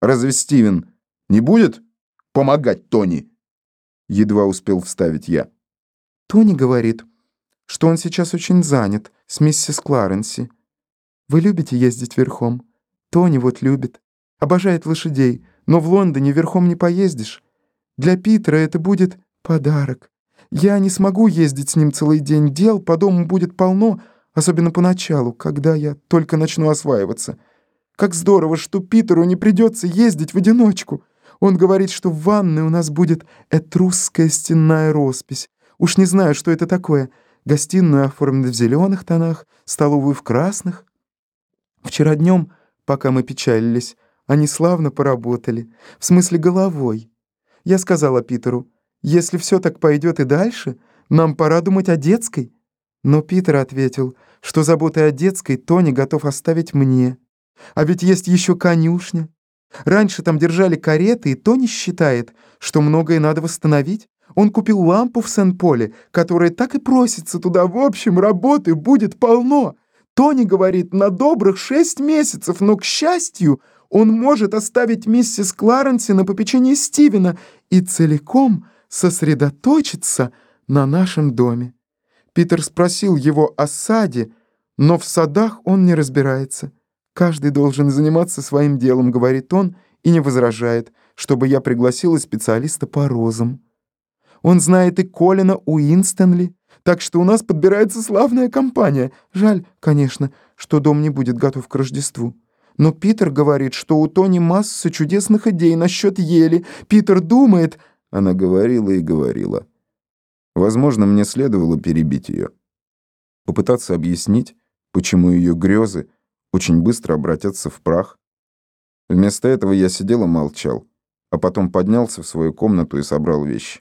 Разве Стивен не будет помогать Тони?» Едва успел вставить я. Тони говорит, что он сейчас очень занят с миссис Кларенси. Вы любите ездить верхом? Тони вот любит. Обожает лошадей, но в Лондоне верхом не поездишь. Для Питера это будет подарок. Я не смогу ездить с ним целый день, дел по дому будет полно, особенно поначалу, когда я только начну осваиваться. Как здорово, что Питеру не придется ездить в одиночку. Он говорит, что в ванной у нас будет этрусская стенная роспись. Уж не знаю, что это такое. Гостиную оформят в зеленых тонах, столовую в красных. Вчера днем, пока мы печалились, они славно поработали. В смысле головой. Я сказала Питеру, если все так пойдет и дальше, нам пора думать о детской. Но Питер ответил, что заботы о детской Тони готов оставить мне. А ведь есть еще конюшня. Раньше там держали кареты, и Тони считает, что многое надо восстановить. Он купил лампу в Сен-Поле, которая так и просится туда. В общем, работы будет полно. Тони говорит, на добрых шесть месяцев, но, к счастью, он может оставить миссис Кларенси на попечении Стивена и целиком сосредоточиться на нашем доме. Питер спросил его о саде, но в садах он не разбирается. Каждый должен заниматься своим делом, говорит он, и не возражает, чтобы я пригласила специалиста по розам. Он знает и Колина Уинстонли, так что у нас подбирается славная компания. Жаль, конечно, что дом не будет готов к Рождеству. Но Питер говорит, что у Тони масса чудесных идей насчет ели. Питер думает... Она говорила и говорила. Возможно, мне следовало перебить ее. Попытаться объяснить, почему ее грезы очень быстро обратятся в прах. Вместо этого я сидел и молчал, а потом поднялся в свою комнату и собрал вещи.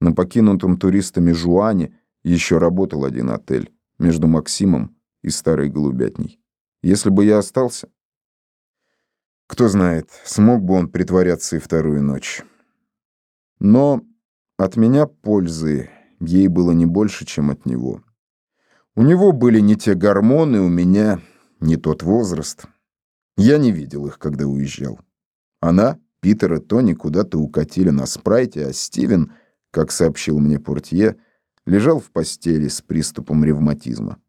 На покинутом туристами Жуане еще работал один отель между Максимом и Старой Голубятней. Если бы я остался, кто знает, смог бы он притворяться и вторую ночь. Но от меня пользы ей было не больше, чем от него. У него были не те гормоны, у меня не тот возраст. Я не видел их, когда уезжал. Она, Питер и Тони куда-то укатили на спрайте, а Стивен, как сообщил мне портье, лежал в постели с приступом ревматизма.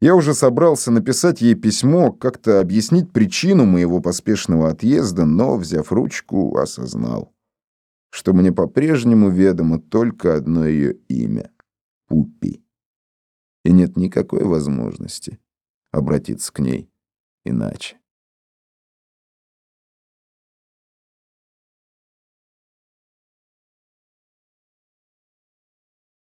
Я уже собрался написать ей письмо, как-то объяснить причину моего поспешного отъезда, но, взяв ручку, осознал, что мне по-прежнему ведомо только одно ее имя — Пупи. И нет никакой возможности обратиться к ней иначе.